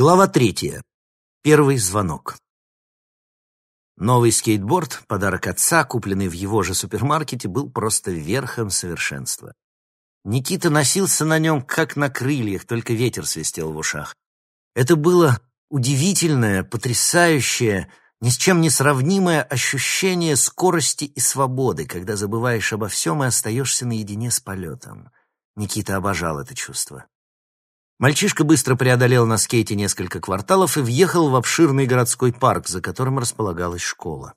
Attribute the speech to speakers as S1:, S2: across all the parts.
S1: Глава третья. Первый звонок. Новый скейтборд, подарок отца, купленный в его же супермаркете, был просто верхом совершенства. Никита носился на нем, как на крыльях, только ветер свистел в ушах. Это было удивительное, потрясающее, ни с чем не сравнимое ощущение скорости и свободы, когда забываешь обо всем и остаешься наедине с полетом. Никита обожал это чувство. Мальчишка быстро преодолел на скейте несколько кварталов и въехал в обширный городской парк, за которым располагалась школа.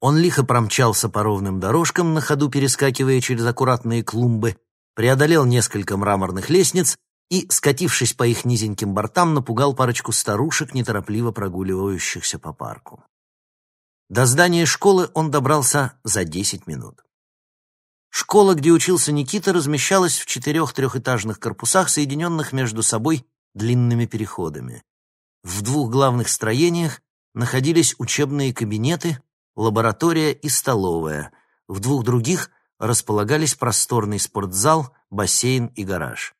S1: Он лихо промчался по ровным дорожкам, на ходу перескакивая через аккуратные клумбы, преодолел несколько мраморных лестниц и, скатившись по их низеньким бортам, напугал парочку старушек, неторопливо прогуливающихся по парку. До здания школы он добрался за десять минут. Школа, где учился Никита, размещалась в четырех трехэтажных корпусах, соединенных между собой длинными переходами. В двух главных строениях находились учебные кабинеты, лаборатория и столовая. В двух других располагались просторный спортзал, бассейн и гараж.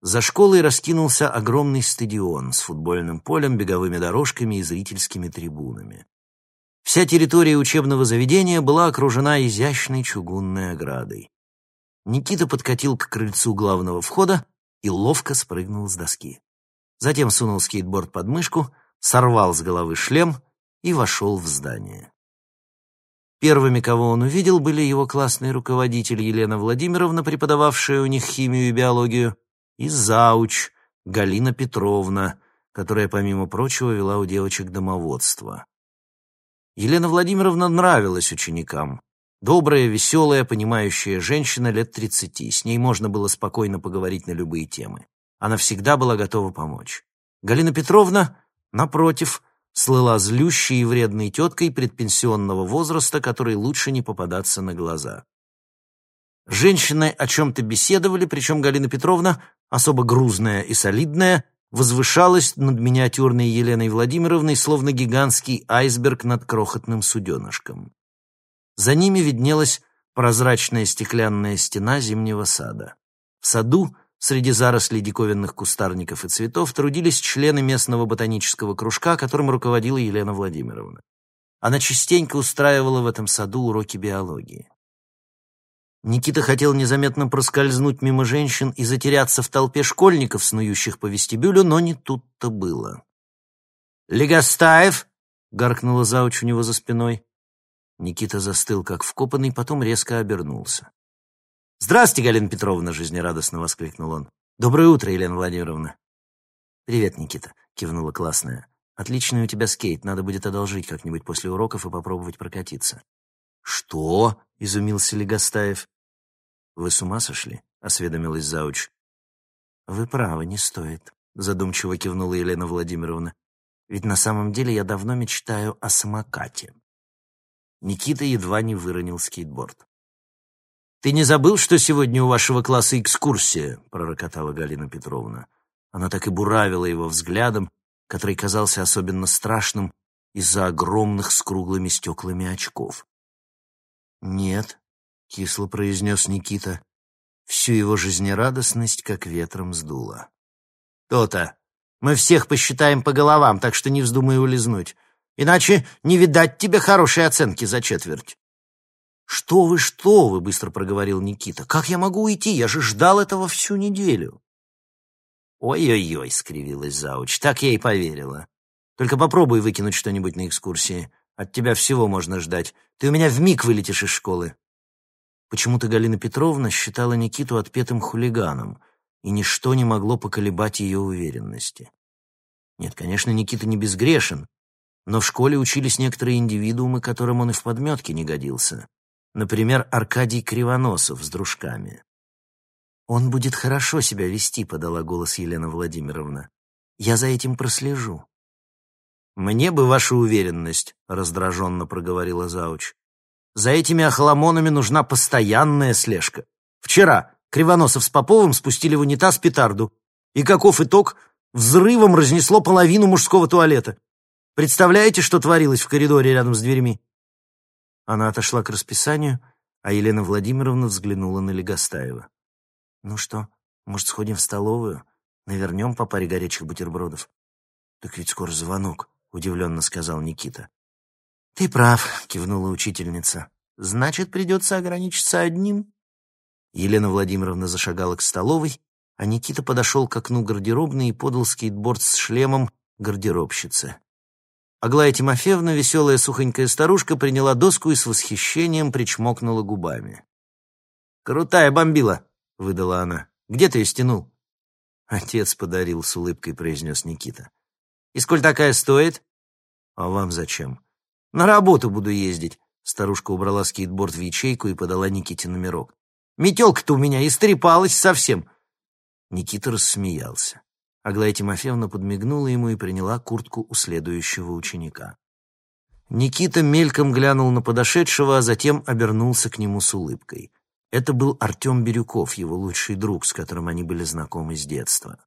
S1: За школой раскинулся огромный стадион с футбольным полем, беговыми дорожками и зрительскими трибунами. Вся территория учебного заведения была окружена изящной чугунной оградой. Никита подкатил к крыльцу главного входа и ловко спрыгнул с доски. Затем сунул скейтборд под мышку, сорвал с головы шлем и вошел в здание. Первыми, кого он увидел, были его классный руководитель Елена Владимировна, преподававшая у них химию и биологию, и зауч Галина Петровна, которая, помимо прочего, вела у девочек домоводство. Елена Владимировна нравилась ученикам. Добрая, веселая, понимающая женщина лет тридцати. С ней можно было спокойно поговорить на любые темы. Она всегда была готова помочь. Галина Петровна, напротив, слыла злющей и вредной теткой предпенсионного возраста, которой лучше не попадаться на глаза. Женщины о чем-то беседовали, причем Галина Петровна, особо грузная и солидная, возвышалась над миниатюрной Еленой Владимировной, словно гигантский айсберг над крохотным суденышком. За ними виднелась прозрачная стеклянная стена зимнего сада. В саду, среди зарослей диковинных кустарников и цветов, трудились члены местного ботанического кружка, которым руководила Елена Владимировна. Она частенько устраивала в этом саду уроки биологии. Никита хотел незаметно проскользнуть мимо женщин и затеряться в толпе школьников, снующих по вестибюлю, но не тут-то было. «Легостаев!» — гаркнула зауч у него за спиной. Никита застыл, как вкопанный, потом резко обернулся. «Здравствуйте, Галина Петровна!» — жизнерадостно воскликнул он. «Доброе утро, Елена Владимировна!» «Привет, Никита!» — кивнула классная. «Отличный у тебя скейт, надо будет одолжить как-нибудь после уроков и попробовать прокатиться». «Что?» — изумился Легостаев. «Вы с ума сошли?» — осведомилась Зауч. «Вы правы, не стоит», — задумчиво кивнула Елена Владимировна. «Ведь на самом деле я давно мечтаю о самокате». Никита едва не выронил скейтборд. «Ты не забыл, что сегодня у вашего класса экскурсия?» — пророкотала Галина Петровна. Она так и буравила его взглядом, который казался особенно страшным из-за огромных с круглыми стеклами очков. «Нет», — кисло произнес Никита. Всю его жизнерадостность как ветром сдуло. «То-то. Мы всех посчитаем по головам, так что не вздумай улизнуть. Иначе не видать тебе хорошей оценки за четверть». «Что вы, что вы!» — быстро проговорил Никита. «Как я могу уйти? Я же ждал этого всю неделю». «Ой-ой-ой!» — скривилась Зауч. «Так я и поверила. Только попробуй выкинуть что-нибудь на экскурсии. От тебя всего можно ждать. Ты у меня вмиг вылетишь из школы». Почему-то Галина Петровна считала Никиту отпетым хулиганом, и ничто не могло поколебать ее уверенности. Нет, конечно, Никита не безгрешен, но в школе учились некоторые индивидуумы, которым он и в подметке не годился. Например, Аркадий Кривоносов с дружками. «Он будет хорошо себя вести», — подала голос Елена Владимировна. «Я за этим прослежу». «Мне бы ваша уверенность», — раздраженно проговорила Зауч. «За этими охламонами нужна постоянная слежка. Вчера Кривоносов с Поповым спустили в унитаз петарду. И каков итог? Взрывом разнесло половину мужского туалета. Представляете, что творилось в коридоре рядом с дверьми?» Она отошла к расписанию, а Елена Владимировна взглянула на Легостаева. «Ну что, может, сходим в столовую? Навернем по паре горячих бутербродов. Так ведь скоро звонок, удивленно сказал Никита. Ты прав, кивнула учительница. Значит, придется ограничиться одним. Елена Владимировна зашагала к столовой, а Никита подошел к окну гардеробной и подал скейтборд с шлемом гардеробщице. Аглая Тимофеевна, веселая сухонькая старушка, приняла доску и с восхищением причмокнула губами. «Крутая бомбила!» — выдала она. «Где ты ее стянул?» «Отец подарил», — с улыбкой произнес Никита. «И сколь такая стоит?» «А вам зачем?» «На работу буду ездить». Старушка убрала скейтборд в ячейку и подала Никите номерок. «Метелка-то у меня истрепалась совсем». Никита рассмеялся. Аглая Тимофеевна подмигнула ему и приняла куртку у следующего ученика. Никита мельком глянул на подошедшего, а затем обернулся к нему с улыбкой. Это был Артем Бирюков, его лучший друг, с которым они были знакомы с детства.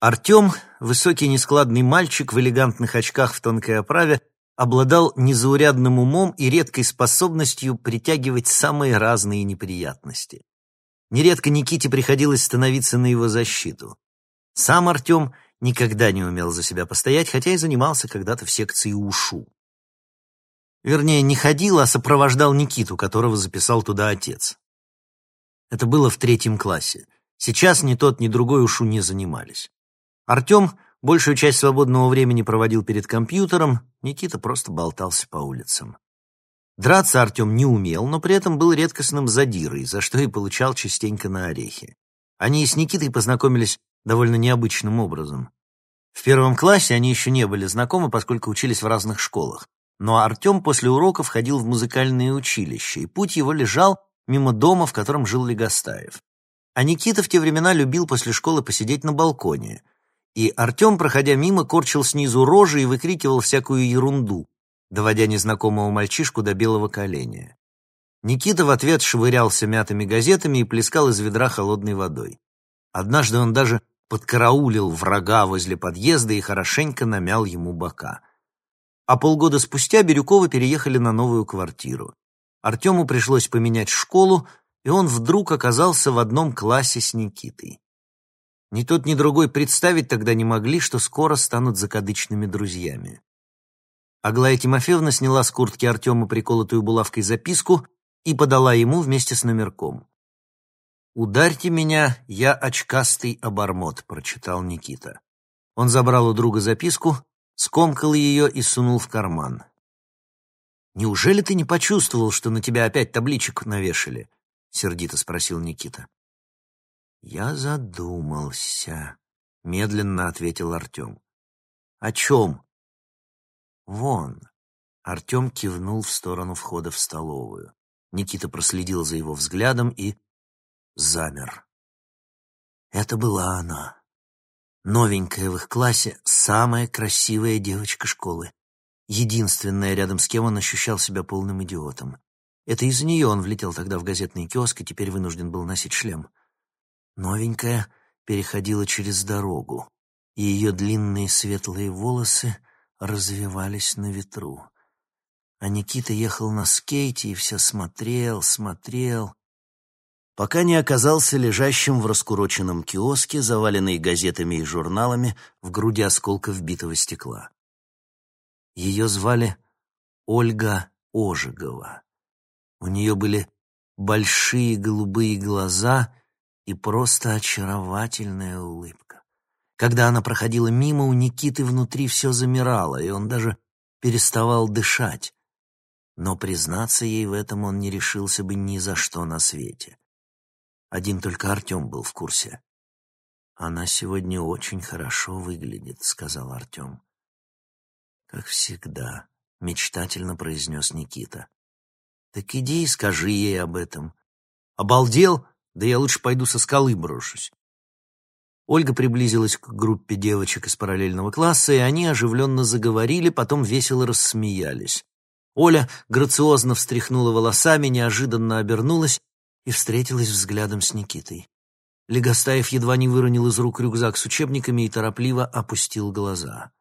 S1: Артем, высокий нескладный мальчик в элегантных очках в тонкой оправе, обладал незаурядным умом и редкой способностью притягивать самые разные неприятности. Нередко Никите приходилось становиться на его защиту. Сам Артем никогда не умел за себя постоять, хотя и занимался когда-то в секции УШУ. Вернее, не ходил, а сопровождал Никиту, которого записал туда отец. Это было в третьем классе. Сейчас ни тот, ни другой УШУ не занимались. Артем большую часть свободного времени проводил перед компьютером, Никита просто болтался по улицам. Драться Артем не умел, но при этом был редкостным задирой, за что и получал частенько на орехи. Они с Никитой познакомились довольно необычным образом. В первом классе они еще не были знакомы, поскольку учились в разных школах. Но Артем после уроков ходил в музыкальное училище, и путь его лежал мимо дома, в котором жил Легостаев. А Никита в те времена любил после школы посидеть на балконе. И Артем, проходя мимо, корчил снизу рожи и выкрикивал всякую ерунду, доводя незнакомого мальчишку до белого коленя. Никита в ответ швырялся мятыми газетами и плескал из ведра холодной водой. Однажды он даже подкараулил врага возле подъезда и хорошенько намял ему бока. А полгода спустя Бирюковы переехали на новую квартиру. Артему пришлось поменять школу, и он вдруг оказался в одном классе с Никитой. Ни тот, ни другой представить тогда не могли, что скоро станут закадычными друзьями. Аглая Тимофеевна сняла с куртки Артема приколотую булавкой записку и подала ему вместе с номерком. «Ударьте меня, я очкастый обормот», — прочитал Никита. Он забрал у друга записку, скомкал ее и сунул в карман. «Неужели ты не почувствовал, что на тебя опять табличек навешали?» — сердито спросил Никита. «Я задумался», — медленно ответил Артем. «О чем?» «Вон». Артем кивнул в сторону входа в столовую. Никита проследил за его взглядом и замер. Это была она. Новенькая в их классе, самая красивая девочка школы. Единственная, рядом с кем он ощущал себя полным идиотом. Это из-за нее он влетел тогда в газетный киоск и теперь вынужден был носить шлем. Новенькая переходила через дорогу, и ее длинные светлые волосы развивались на ветру. А Никита ехал на скейте и все смотрел, смотрел, пока не оказался лежащим в раскуроченном киоске, заваленный газетами и журналами в груди осколков битого стекла. Ее звали Ольга Ожегова. У нее были большие голубые глаза и просто очаровательная улыбка. Когда она проходила мимо, у Никиты внутри все замирало, и он даже переставал дышать. Но признаться ей в этом он не решился бы ни за что на свете. Один только Артем был в курсе. «Она сегодня очень хорошо выглядит», — сказал Артем. «Как всегда», — мечтательно произнес Никита. «Так иди и скажи ей об этом». «Обалдел? Да я лучше пойду со скалы брошусь». Ольга приблизилась к группе девочек из параллельного класса, и они оживленно заговорили, потом весело рассмеялись. Оля грациозно встряхнула волосами, неожиданно обернулась и встретилась взглядом с Никитой. Легостаев едва не выронил из рук рюкзак с учебниками и торопливо опустил глаза.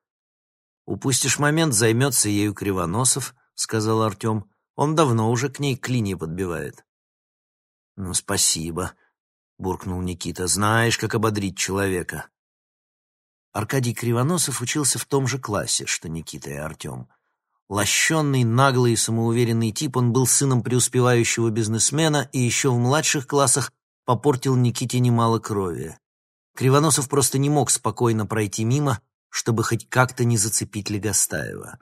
S1: «Упустишь момент, займется ею Кривоносов», — сказал Артем. «Он давно уже к ней клинья подбивает». «Ну, спасибо». буркнул Никита. «Знаешь, как ободрить человека». Аркадий Кривоносов учился в том же классе, что Никита и Артем. Лощенный, наглый и самоуверенный тип, он был сыном преуспевающего бизнесмена и еще в младших классах попортил Никите немало крови. Кривоносов просто не мог спокойно пройти мимо, чтобы хоть как-то не зацепить Легостаева.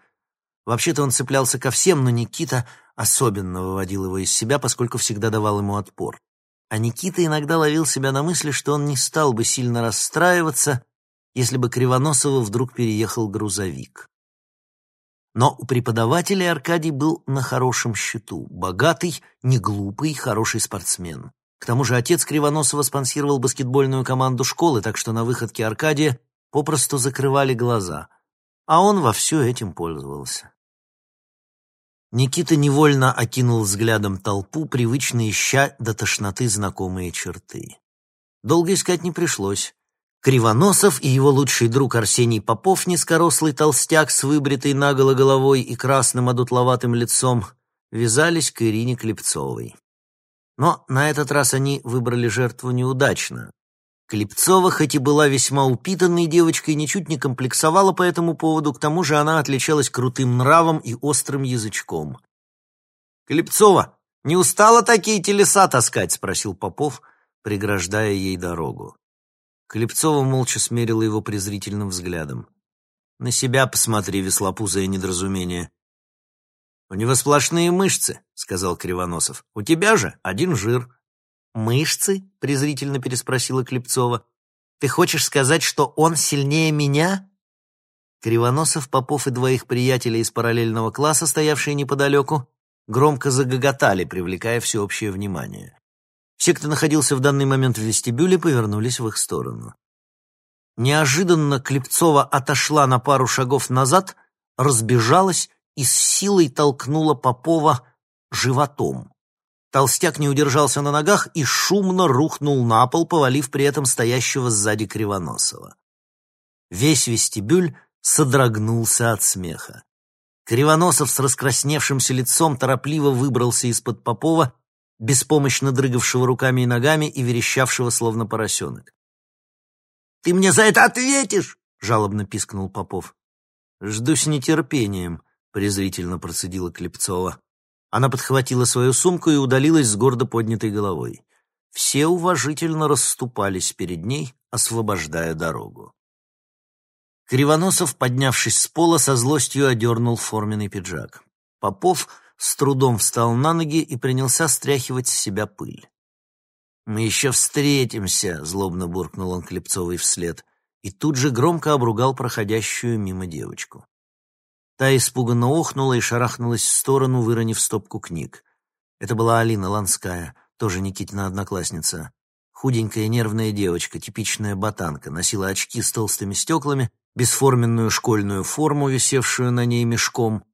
S1: Вообще-то он цеплялся ко всем, но Никита особенно выводил его из себя, поскольку всегда давал ему отпор. А Никита иногда ловил себя на мысли, что он не стал бы сильно расстраиваться, если бы Кривоносова вдруг переехал грузовик. Но у преподавателей Аркадий был на хорошем счету. Богатый, неглупый, хороший спортсмен. К тому же отец Кривоносова спонсировал баскетбольную команду школы, так что на выходке Аркадия попросту закрывали глаза. А он во все этим пользовался. Никита невольно окинул взглядом толпу, привычно ища до тошноты знакомые черты. Долго искать не пришлось. Кривоносов и его лучший друг Арсений Попов, низкорослый толстяк с выбритой наголо головой и красным одутловатым лицом, вязались к Ирине Клепцовой. Но на этот раз они выбрали жертву неудачно. Клепцова, хоть и была весьма упитанной девочкой, ничуть не комплексовала по этому поводу, к тому же она отличалась крутым нравом и острым язычком. «Клепцова, не устала такие телеса таскать?» — спросил Попов, преграждая ей дорогу. Клепцова молча смерила его презрительным взглядом. «На себя посмотри, веслопузое недоразумение». «У него сплошные мышцы», — сказал Кривоносов. «У тебя же один жир». «Мышцы?» — презрительно переспросила Клепцова. «Ты хочешь сказать, что он сильнее меня?» Кривоносов, Попов и двоих приятелей из параллельного класса, стоявшие неподалеку, громко загоготали, привлекая всеобщее внимание. Все, кто находился в данный момент в вестибюле, повернулись в их сторону. Неожиданно Клепцова отошла на пару шагов назад, разбежалась и с силой толкнула Попова животом. Толстяк не удержался на ногах и шумно рухнул на пол, повалив при этом стоящего сзади Кривоносова. Весь вестибюль содрогнулся от смеха. Кривоносов с раскрасневшимся лицом торопливо выбрался из-под Попова беспомощно дрыгавшего руками и ногами и верещавшего, словно поросенок. «Ты мне за это ответишь!» — жалобно пискнул Попов. «Жду с нетерпением», — презрительно процедила Клепцова. Она подхватила свою сумку и удалилась с гордо поднятой головой. Все уважительно расступались перед ней, освобождая дорогу. Кривоносов, поднявшись с пола, со злостью одернул форменный пиджак. Попов с трудом встал на ноги и принялся стряхивать с себя пыль. «Мы еще встретимся!» — злобно буркнул он Клепцовой вслед и тут же громко обругал проходящую мимо девочку. Та испуганно охнула и шарахнулась в сторону, выронив стопку книг. Это была Алина Ланская, тоже Никитина одноклассница. Худенькая нервная девочка, типичная ботанка, носила очки с толстыми стеклами, бесформенную школьную форму, висевшую на ней мешком,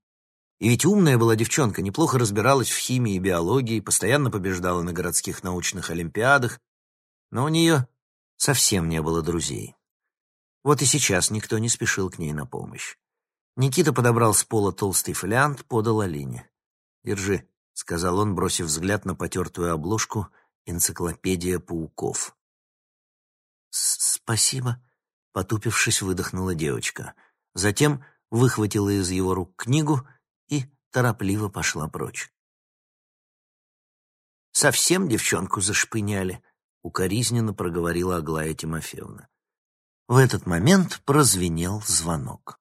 S1: и ведь умная была девчонка, неплохо разбиралась в химии и биологии, постоянно побеждала на городских научных олимпиадах, но у нее совсем не было друзей. Вот и сейчас никто не спешил к ней на помощь. Никита подобрал с пола толстый фолиант, подал Алине. «Держи», — сказал он, бросив взгляд на потертую обложку «Энциклопедия пауков». «Спасибо», — потупившись, выдохнула девочка. Затем выхватила из его рук книгу — и торопливо пошла прочь. «Совсем девчонку зашпыняли», — укоризненно проговорила Аглая Тимофеевна. В этот момент прозвенел звонок.